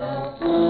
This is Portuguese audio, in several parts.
Música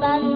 Bye.